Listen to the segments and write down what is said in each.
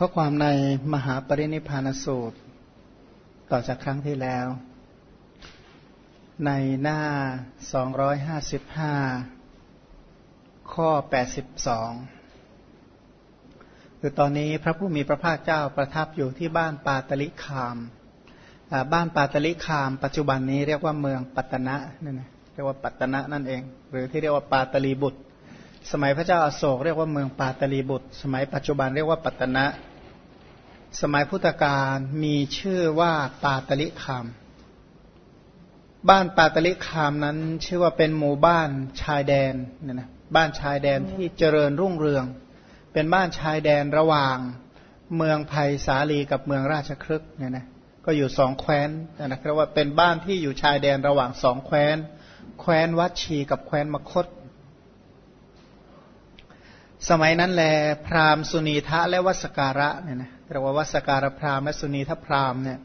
ข้อความในมหาปรินิพานสูตร ต่อจากครั้งที่แล้ว ในหน้า 255 ข้อ 82 คือตอนนี้พระผู้มีพระภาคเจ้าประทับอยู่ที่บ้านปาตลิคาม บ้านปาตลิคาม ปัจจุบันนี้เรียกว่าเมืองปัตนะนั่นนะเรียกว่าปัตนะนั่นเอง หรือที่เรียกว่าปาตลีบุตร สมัยพระเจ้าอาโศกเรียกว่าเมืองปาตลีบุตร สมัยปัจจุบันเรียกว่าปัตนะ สมัยพุทธกาลมีชื่อว่าปาตลิคาม บ้านปาตลิคามนั้นชื่อว่าเป็นหมู่บ้านชายแดนเนี่ยนะบ้านชายแดนที่เจริญรุ่งเรือง เป็นบ้านชายแดนระหว่างเมืองไผ่สาลีกับเมืองราชครึกเนี่ยนะก็อยู่สองแคว้นนะเรียกว่าเป็นบ้านที่อยู่ชายแดนระหว่างสองแคว้น แคว้นวัดชีกับแคว้นมคต สมัยนั้นแลพราหมณ์สุนีทะและวัสการะเนี่ยนะเรียกว่าวัสการพราหมณ์และสุนีทพราหมณ์เนี่ย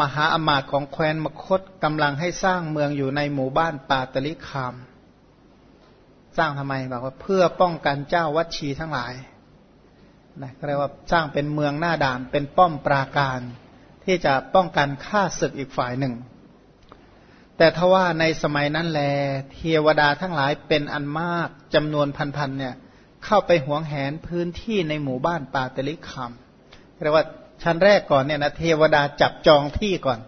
มหาอมาตย์ของแคว้นมคตกำลังให้สร้างเมืองอยู่ในหมู่บ้านปาตลิคาม สร้างทำไมบอกว่าเพื่อป้องกันเจ้าวัชีทั้งหลายนะเรียกว่าสร้างเป็นเมืองหน้าด่านเป็นป้อมปราการ ที่จะป้องกันฆ่าศึกอีกฝ่ายหนึ่ง แต่ทว่าในสมัยนั้นแล เทวดาทั้งหลายเป็นอันมากจำนวนพันๆเนี่ย เข้าไปหวงแหนพื้นที่ในหมู่บ้านปาตลิคามเรียกว่าชั้นแรกก่อนเนี่ยนะเทวดาจับจองที่ก่อน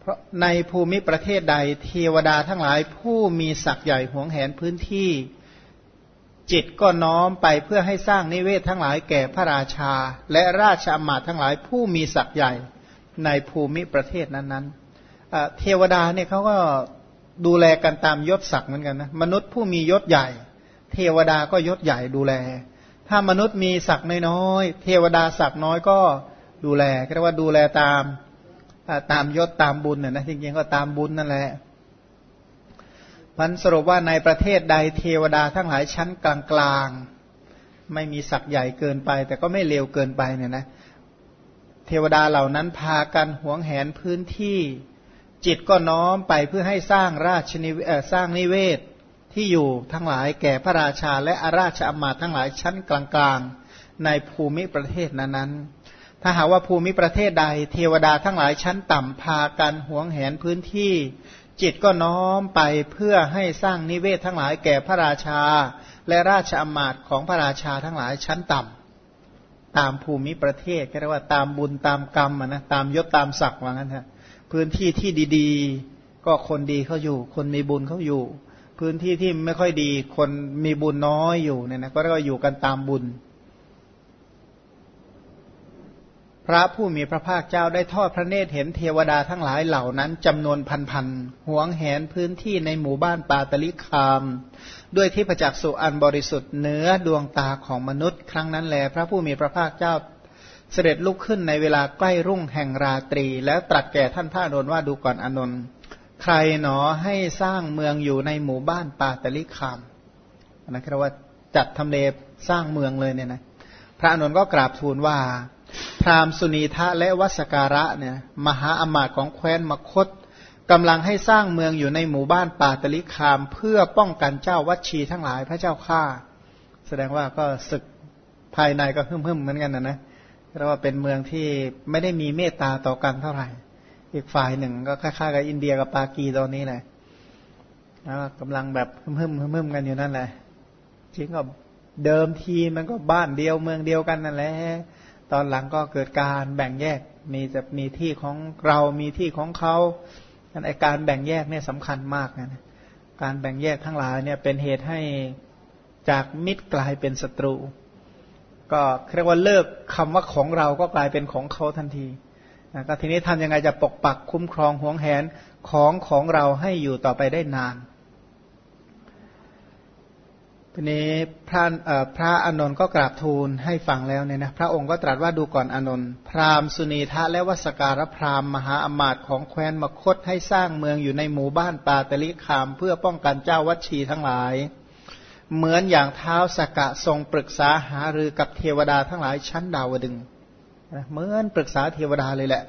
เพราะในภูมิประเทศใดเทวดาทั้งหลายผู้มีศักย์ใหญ่หวงแหนพื้นที่ จิตก็น้อมไปเพื่อให้สร้างนิเวศทั้งหลายแก่พระราชา และราชอมาตย์ทั้งหลายผู้มีศักย์ใหญ่ในภูมิประเทศนั้นๆเทวดาเนี่ยเขาก็ดูแลกันตามยศศักดิ์เหมือนกันนะมนุษย์ผู้มียศใหญ่ เทวดาก็ยศใหญ่ดูแล ถ้ามนุษย์มีศักดิ์น้อยเทวดาศักดิ์น้อยก็ดูแลเรียกว่าดูแลตามตามยศตามบุญน่ยนะจริงๆก็ตามบุญนั่นแหละพันสรุปว่าในประเทศใดเทวดาทั้งหลายชั้นกลางๆ ไม่มีศักย์ใหญ่เกินไป แต่ก็ไม่เลวเกินไปเนี่ยนะเทวดาเหล่านั้นพากันหวงแหนพื้นที่ จิตก็น้อมไปเพื่อให้สร้างราชนิสร้างนิเวศ ที่อยู่ทั้งหลายแก่พระราชาและอาราชอามาตย์ทั้งหลายชั้นกลางๆ ในภูมิประเทศนั้นๆ ถ้าหากว่าภูมิประเทศใด เทวดาทั้งหลายชั้นต่ำพากันหวงแหนพื้นที่ จิตก็น้อมไปเพื่อให้สร้างนิเวศทั้งหลายแก่พระราชา และราชอามาตย์ของพระราชาทั้งหลายชั้นต่ำตามภูมิประเทศก็เรียกว่าตามบุญตามกรรมนะตามยศตามศักดิ์ว่างั้นฮะพื้นที่ที่ดีๆ ก็คนดีเขาอยู่ คนมีบุญเขาอยู่ พื้นที่ที่ไม่ค่อยดี คนมีบุญน้อยอยู่เนี่ยนะก็เรียกว่าอยู่กันตามบุญ พระผู้มีพระภาคเจ้าได้ทอดพระเนตรเห็นเทวดาทั้งหลายเหล่านั้นจำนวนพันๆหวงแหนพื้นที่ในหมู่บ้านปาตลิคาม ด้วยที่ประจักษ์สุอันบริสุทธิ์เหนือดวงตาของมนุษย์ ครั้งนั้นแล พระผู้มีพระภาคเจ้าเสด็จลุกขึ้นในเวลาใกล้รุ่งแห่งราตรี แล้วตรัสแก่ท่านพระนนท์ว่าดูก่อนอนนท์ ใครหนอให้สร้างเมืองอยู่ในหมู่บ้านปาตลิคามนะครับว่าจัดทำเลสร้างเมืองเลยเนี่ยนะพระอนุนก็กราบทูลว่า พราหมณ์สุนีทะและวัสการะเนี่ยมหาอมาตย์ของแคว้นมคตกำลังให้สร้างเมืองอยู่ในหมู่บ้านปาตลิคาม เพื่อป้องกันเจ้าวัชีทั้งหลายพระเจ้าข้าแสดงว่าก็ศึกภายในก็หึ่มๆเหมือนกันนะนะเพราะว่าเป็นเมืองที่ไม่ได้มีเมตตาต่อกันเท่าไหร่ อีกฝ่ายหนึ่งก็คล้ายๆกับอินเดียกับปากีตอนนี้แหละกำลังแบบหึ่มหึ่มหึ่มกันอยู่นั่นแหละจริงก็เดิมทีมันก็บ้านเดียวเมืองเดียวกันนั่นแหละตอนหลังก็เกิดการแบ่งแยกมีจะมีที่ของเรามีที่ของเขาไอการแบ่งแยกเนี่ยสำคัญมากนะการแบ่งแยกทั้งหลายเนี่ยเป็นเหตุให้จากมิตรกลายเป็นศัตรู ก็เรียกว่าเลิกคำว่าของเราก็กลายเป็นของเขาทันที ก็ทีนี้ทำยังไงจะปกปักคุ้มครองห่วงแหนของของเราให้อยู่ต่อไปได้นานทีนี้พระพระอนนท์ก็กราบทูลให้ฟังแล้วเนี่ยนะพระองค์ก็ตรัสว่าดูก่อนอนนท์พราหมณ์สุนีทะและวสการพราหมณ์มหาอมาตย์ของแคว้นมคตให้สร้างเมืองอยู่ในหมู่บ้านปาตลิคาม เพื่อป้องกันเจ้าวัชีทั้งหลาย เหมือนอย่างเท้าสกกะทรงปรึกษาหารือกับเทวดาทั้งหลายชั้นดาวดึง เหมือนปรึกษาเทวดาเลยแหละ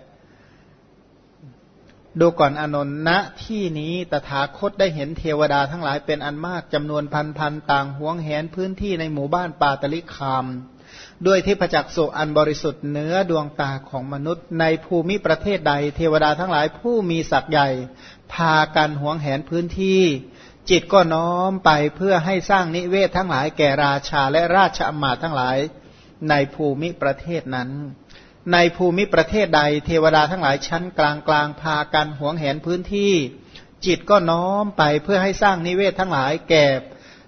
ดูก่อนอนนท์ณที่นี้ตถาคตได้เห็นเทวดาทั้งหลายเป็นอันมากจำนวนพันพันต่างห่วงแหนพื้นที่ในหมู่บ้านปาตลิคาม ด้วยที่ประจักษ์สุอันบริสุทธิ์เนื้อดวงตาของมนุษย์ ในภูมิประเทศใด เทวดาทั้งหลายผู้มีศักย์ใหญ่ พากันหวงแหนพื้นที่จิตก็น้อมไปเพื่อให้สร้างนิเวศทั้งหลายแก่ราชาและราชอมาตย์ทั้งหลาย ในภูมิประเทศนั้น ในภูมิประเทศใด เทวดาทั้งหลายชั้นกลางกลางพากันหวงแหนพื้นที่ จิตก็น้อมไปเพื่อให้สร้างนิเวศทั้งหลายแก่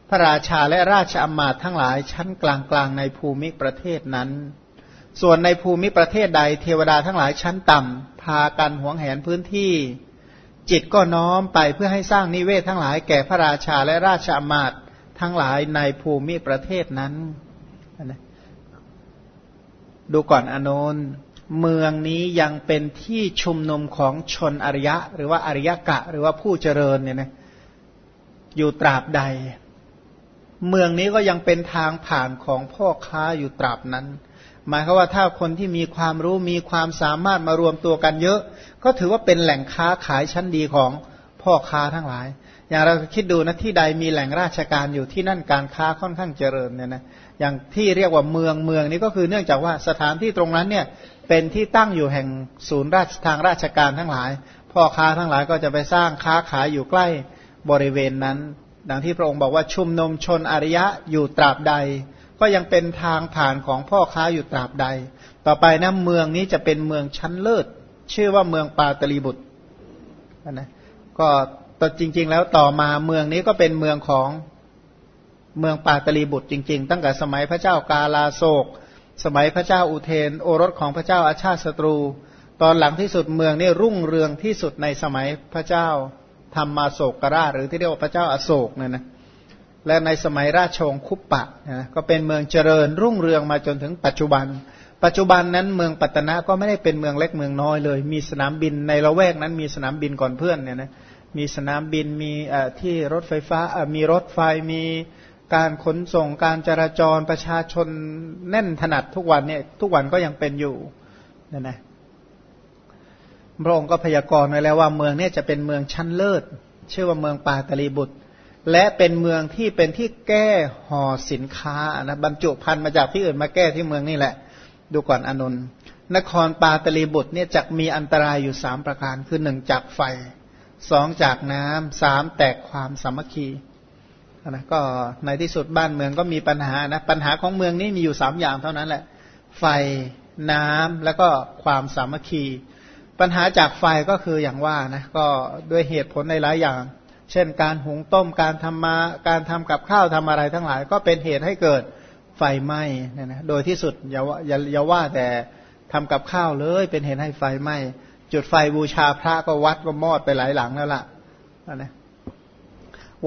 พระราชาและราชอมาตย์ทั้งหลายชั้นกลางกลางในภูมิประเทศนั้น ส่วนในภูมิประเทศใด เทวดาทั้งหลายชั้นต่ำพากันหวงแหนพื้นที่ จิตก็น้อมไปเพื่อให้สร้างนิเวศทั้งหลายแก่พระราชาและราชอมาตย์ทั้งหลายในภูมิประเทศนั้น ดูก่อนอนุนเมืองนี้ยังเป็นที่ชุมนุมของชนอริยะ หรือว่าอริยกะ หรือว่าผู้เจริญเนี่ยนะอยู่ตราบใด เมืองนี้ก็ยังเป็นทางผ่านของพ่อค้าอยู่ตราบนั้น หมายคือว่าถ้าคนที่มีความรู้มีความสามารถมารวมตัวกันเยอะ ก็ถือว่าเป็นแหล่งค้าขายชั้นดีของพ่อค้าทั้งหลาย อย่างเราคิดดูนะที่ใดมีแหล่งราชการอยู่ที่นั่นการค้าค่อนข้างเจริญเนี่ยนะอย่างที่เรียกว่าเมืองเมืองนี้ก็คือเนื่องจากว่าสถานที่ตรงนั้นเนี่ยเป็นที่ตั้งอยู่แห่งศูนย์ราชทางราชการทั้งหลาย พ่อค้าทั้งหลายก็จะไปสร้างค้าขายอยู่ใกล้บริเวณนั้น ดังที่พระองค์บอกว่าชุมนุมชนอริยะอยู่ตราบใด ก็ยังเป็นทางผ่านของพ่อค้าอยู่ตราบใด ต่อไปนะเมืองนี้จะเป็นเมืองชั้นเลิศ ชื่อว่าเมืองปาตลีบุตรนะก็ ต่จริง ๆ แล้วต่อมาเมืองนี้ก็เป็นเมืองของเมืองปาตลีบุตรจริง ๆ ตั้งแต่สมัยพระเจ้ากาลาโศก สมัยพระเจ้าอุเทน โอรสของพระเจ้าอาชาติศัตรู ตอนหลังที่สุดเมืองนี้รุ่งเรืองที่สุดในสมัยพระเจ้าธรรมาโศกกราชหรือที่เรียกว่าพระเจ้าอาโศกเนี่ยนะและในสมัยราชวงศ์คุปปะนะก็เป็นเมืองเจริญรุ่งเรืองมาจนถึงปัจจุบัน ปัจจุบันนั้นเมืองปัตตนะก็ไม่ได้เป็นเมืองเล็กเมืองน้อยเลย มีสนามบินในละแวกนั้นมีสนามบินก่อนเพื่อนเนี่ยนะ มีสนามบินมีที่รถไฟฟ้ามีรถไฟมีการขนส่งการจราจรประชาชนแน่นถนัดทุกวันเนี่ยทุกวันก็ยังเป็นอยู่นี่ยนะพระองค์ก็พยากรณ์ไว้แล้วว่าเมืองเนี้จะเป็นเมืองชั้นเลิศชื่อว่าเมืองปาตลีบุตร และเป็นเมืองที่เป็นที่แก้ห่อสินค้านะบรรจุพันมาจากที่อื่นมาแก้ที่เมืองนี่แหละ ดูก่อนอนุนนครปาตลีบุตรเนี่ยจะมีอันตรายอยู่สามประการคือหนึ่งจากไฟ สองจากน้ำสามแตกความสามัคคีนะก็ในที่สุดบ้านเมืองก็มีปัญหานะปัญหาของเมืองนี้มีอยู่สามอย่างเท่านั้นแหละ ไฟน้ำแล้วก็ความสามัคคี ปัญหาจากไฟก็คืออย่างว่านะก็ด้วยเหตุผลในหลายอย่าง เช่น การหุงต้มการทำมาการทำกับข้าวทำอะไรทั้งหลาย ก็เป็นเหตุให้เกิดไฟไหม้เนี่ยนะโดยที่สุดอย่าอย่าอย่าว่าแต่ทำกับข้าวเลยเป็นเหตุให้ไฟไหม้ จุดไฟบูชาพระก็วัดก็มอดไปหลายหลังแล้วล่ะนะ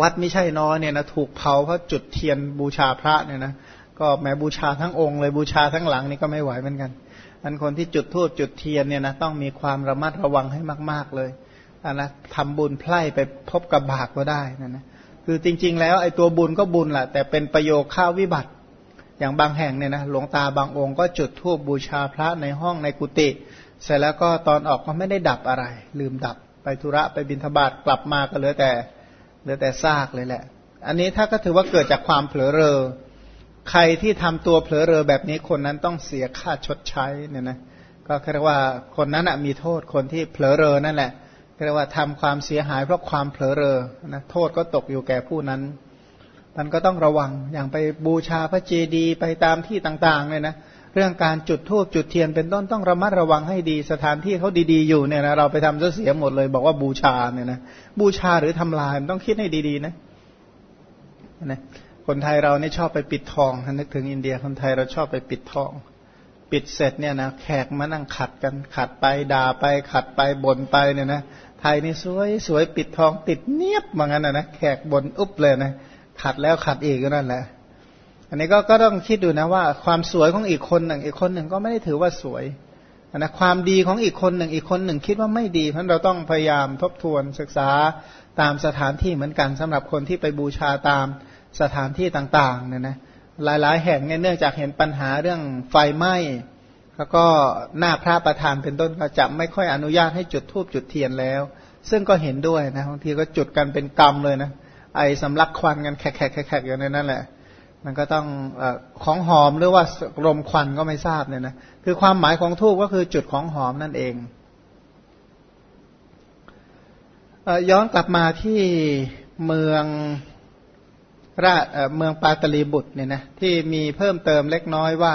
วัดไม่ใช่น้อยเนี่ยนะถูกเผาเพราะจุดเทียนบูชาพระเนี่ยนะก็แม้บูชาทั้งองค์เลยบูชาทั้งหลังนี่ก็ไม่ไหวเหมือนกันอันคนที่จุดทูบจุดเทียนเนี่ยนะต้องมีความระมัดระวังให้มาก ๆเลยอันนะทำบุญไพร่ไปพบกับบาปก็ได้นะนะคือจริง ๆ แล้วไอ้ตัวบุญก็บุญแหละแต่เป็นประโยชน์ข้าววิบัติ อย่างบางแห่งเนี่ยนะหลวงตาบางองค์ก็จุดทูบบูชาพระในห้องในกุฏิ เสร็จแล้วก็ตอนออกก็ไม่ได้ดับอะไร ลืมดับไปธุระไปบิณฑบาตกลับมาก็เหลือแต่เหลือแต่ซากเลยแหละ อันนี้ถ้าก็ถือว่าเกิดจากความเผลอเรอ ใครที่ทำตัวเผลอเรอแบบนี้คนนั้นต้องเสียค่าชดใช้เนี่ยนะก็เรียกว่าคนนั้นมีโทษคนที่เผลอเรอนั่นแหละเรียกว่าทำความเสียหายเพราะความเผลอเรอนะโทษก็ตกอยู่แก่ผู้นั้น มันก็ต้องระวังอย่างไปบูชาพระเจดีย์ไปตามที่ต่างๆเนี่ยนะ เรื่องการจุดธูปจุดเทียนเป็นต้นต้องระมัดระวังให้ดีสถานที่เขาดีๆอยู่เนี่ยนะเราไปทำเสียหมดเลย บอกว่าบูชาเนี่ยนะบูชาหรือทำลายมันต้องคิดให้ดีๆนะนะคนไทยเราเนี่ยชอบไปปิดทองนึกถึงอินเดียคนไทยเราชอบไปปิดทอง ปิดเสร็จเนี่ยนะแขกมานั่งขัดกันขัดไปด่าไปขัดไปบ่นไปเนี่ยนะไทยนี่สวยสวยปิดทองติดเนียบเหมือนกันนะนะแขกบ่นอุ๊บเลยนะขัดแล้วขัดอีกก็นั่นแหละ อันนี้ก็ก็ต้องคิดดูนะว่าความสวยของอีกคนหนึ่ง อีกคนหนึ่งก็ไม่ได้ถือว่าสวยนะความดีของอีกคนหนึ่ง อีกคนหนึ่งคิดว่าไม่ดีเพราะเราต้องพยายามทบทวนศึกษาตามสถานที่เหมือนกันสำหรับคนที่ไปบูชาตามสถานที่ต่างๆเนี่ยนะหลายๆ แห่งเนี่ยเนื่องจากเห็นปัญหาเรื่องไฟไหม้แล้วก็หน้าพระประธานเป็นต้นก็จะไม่ค่อยอนุญาตให้จุดธูปจุดเทียนแล้ว ซึ่งก็เห็นด้วยนะบางทีก็จุดกันเป็นกรรมเลยนะไอสำลักควันกันแขกๆๆอย่างนั้นแหละ มันก็ต้องอของหอมหรือว่าลมควันก็ไม่ทราบเนี่ยนะคือความหมายของทูบก็คือจุดของหอมนั่นเองย้อนกลับมาที่เมืองราเมืองปาตลีบุตรเนี่ยนะที่มีเพิ่มเติมเล็กน้อยว่า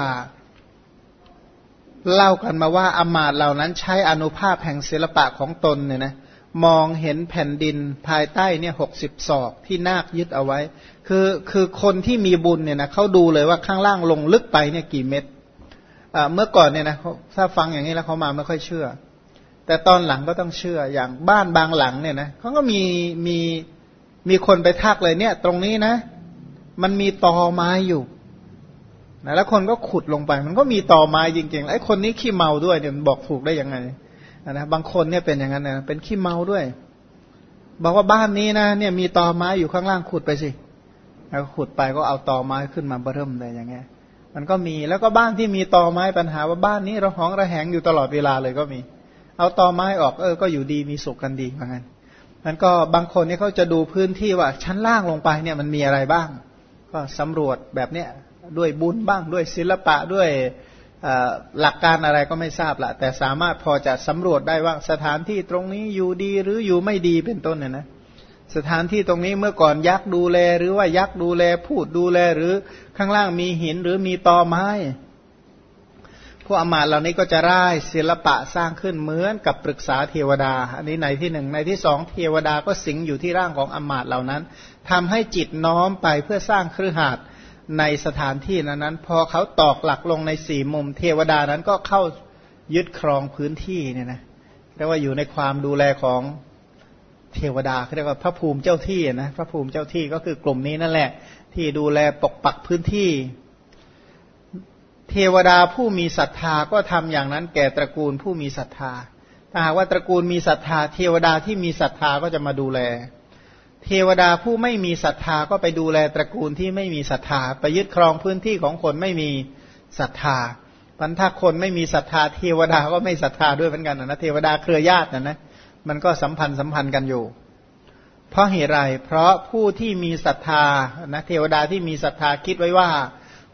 เล่ากันมาว่าอมาตเหล่านั้นใช้อนุภาพแห่งศิลปะของตนเนี่ยนะ มองเห็นแผ่นดินภายใต้เนี่ยหกสิบศอกที่นาคยึดเอาไว้ คือคือคนที่มีบุญเนี่ยนะเขาดูเลยว่าข้างล่างลงลึกไปเนี่ยกี่เม็ดเมื่อก่อนเนี่ยนะถ้าฟังอย่างนี้แล้วเขามาไม่ค่อยเชื่อ แต่ตอนหลังก็ต้องเชื่ออย่างบ้านบางหลังเนี่ยนะเขาก็มีมีมีคนไปทักเลยเนี่ย ตรงนี้นะ มันมีตอไม้อยู่นะแล้วคนก็ขุดลงไป มันก็มีตอไม้จริงๆไอ้คนนี้ขี้เมาด้วยเนี่ยมันบอกถูกได้ยังไง นะบางคนเนี่ยเป็นอย่างนั้นนะเป็นขี้เมาด้วย บอกว่าบ้านนี้นะเนี่ยมีตอไม้อยู่ข้างล่างขุดไปสิแล้วขุดไปก็เอาตอไม้ขึ้นมาเบิ่มเลยอย่างเงี้ย มันก็มีแล้วก็บ้านที่มีตอไม้ปัญหาว่าบ้านนี้เราห้องระแหงอยู่ตลอดเวลาเลยก็มี เอาตอไม้ออกเออก็อยู่ดีมีสุขกันดีเหมือนกันมันก็บางคนเนี่ยเขาจะดูพื้นที่ว่าชั้นล่างลงไปเนี่ยมันมีอะไรบ้าง ก็สำรวจแบบเนี้ยด้วยบุญบ้างด้วยศิลปะด้วย หลักการอะไรก็ไม่ทราบละแต่สามารถพอจะสำรวจได้ว่าสถานที่ตรงนี้อยู่ดีหรืออยู่ไม่ดีเป็นต้นเนี่ยนะสถานที่ตรงนี้เมื่อก่อนยักษ์ดูแล หรือว่ายักษ์ดูแล พูดดูแลหรือข้างล่างมีหินหรือมีตอไม้พวกอมาตเหล่านี้ก็จะร่ายศิลปะสร้างขึ้นเหมือนกับปรึกษาเทวดา อันนี้ในที่หนึ่งในที่สองเทวดาก็สิงอยู่ที่ร่างของอมาตเหล่านั้นทำให้จิตน้อมไปเพื่อสร้างเครือข่าย ในสถานที่นั้น พอเขาตอกหลักลงในสี่มุม เทวดานั้นก็เข้ายึดครองพื้นที่เนี่ยนะเรียกว่าอยู่ในความดูแลของเทวดาเรียกว่าพระภูมิเจ้าที่นะพระภูมิเจ้าที่ก็คือกลุ่มนี้นั่นแหละ ที่ดูแลปกปักพื้นที่ เทวดาผู้มีศรัทธาก็ทำอย่างนั้นแก่ตระกูลผู้มีศรัทธาถ้าหากว่าตระกูลมีศรัทธา เทวดาที่มีศรัทธาก็จะมาดูแล เทวดาผู้ไม่มีศรัทธาก็ไปดูแลตระกูลที่ไม่มีศรัทธาไปยึดครองพื้นที่ของคนไม่มีศรัทธาพันถ้าคนไม่มีศรัทธาเทวดาก็ไม่ศรัทธาด้วยเหมือนกันนะเทวดาเครือญาตินะนะมันก็สัมพันธ์สัมพันธ์กันอยู่ เพราะเหตุไรเพราะผู้ที่มีศรัทธานะเทวดาที่มีศรัทธาคิดไว้ว่า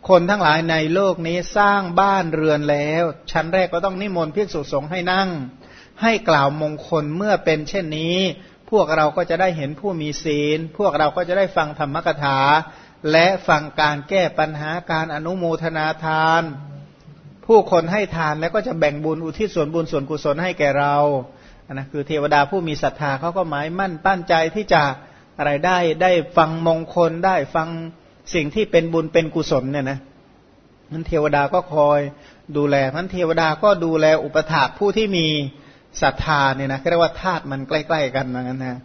คนทั้งหลายในโลกนี้สร้างบ้านเรือนแล้ว ชั้นแรกก็ต้องนิมนต์ภิกษุสงฆ์ให้นั่ง ให้กล่าวมงคลเมื่อเป็นเช่นนี้ พวกเราก็จะได้เห็นผู้มีศีล พวกเราก็จะได้ฟังธรรมกถา และฟังการแก้ปัญหาการอนุโมทนาทาน ผู้คนให้ทานแล้วก็จะแบ่งบุญอุทิศส่วนบุญส่วนกุศลให้แก่เรานะคือเทวดาผู้มีศรัทธาเขาก็หมายมั่นปั้นใจที่จะอะไรได้ได้ฟังมงคลได้ฟังสิ่งที่เป็นบุญเป็นกุศลเนี่ยนะนั้นเทวดาก็คอยดูแลนั้นเทวดาก็ดูแลอุปถากผู้ที่มี ศรัทธาเนี่ยนะเรียกว่าธาตุมันใกล้ ๆ กันเหมือนกันนะ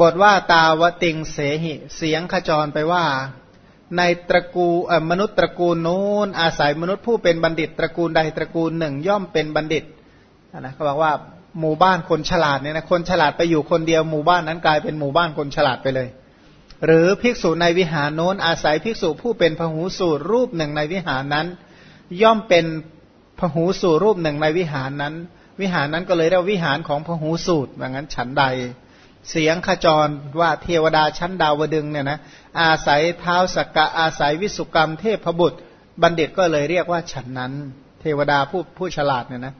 บทว่าตาวติงเสหิ เสียงขจรไปว่า ในตระกูลมนุษย์ตระกูลนู้น อาศัยมนุษย์ผู้เป็นบัณฑิต ตระกูลใดตระกูลหนึ่ง ย่อมเป็นบัณฑิตนะเขาบอกว่าหมู่บ้านคนฉลาดเนี่ยนะคนฉลาดไปอยู่คนเดียวหมู่บ้านนั้นกลายเป็นหมู่บ้านคนฉลาดไปเลย หรือภิกษุในวิหารโน้นอาศัยภิกษุผู้เป็นพหูสูตรรูปหนึ่งในวิหารนั้น ย่อมเป็นพหูสูตรรูปหนึ่งในวิหารนั้น วิหารนั้นก็เลยเรียกวิหารของพหูสูตรว่างั้นฉันใด เสียงขจรว่าเทวดาชั้นดาวดึงเนี่ยนะอาศัยเท้าสกกะอาศัยวิสุกรรมเทพบุตร บัณฑิตก็เลยเรียกว่าฉันนั้น เทวดาผู้ผู้ฉลาดเนี่ยนะ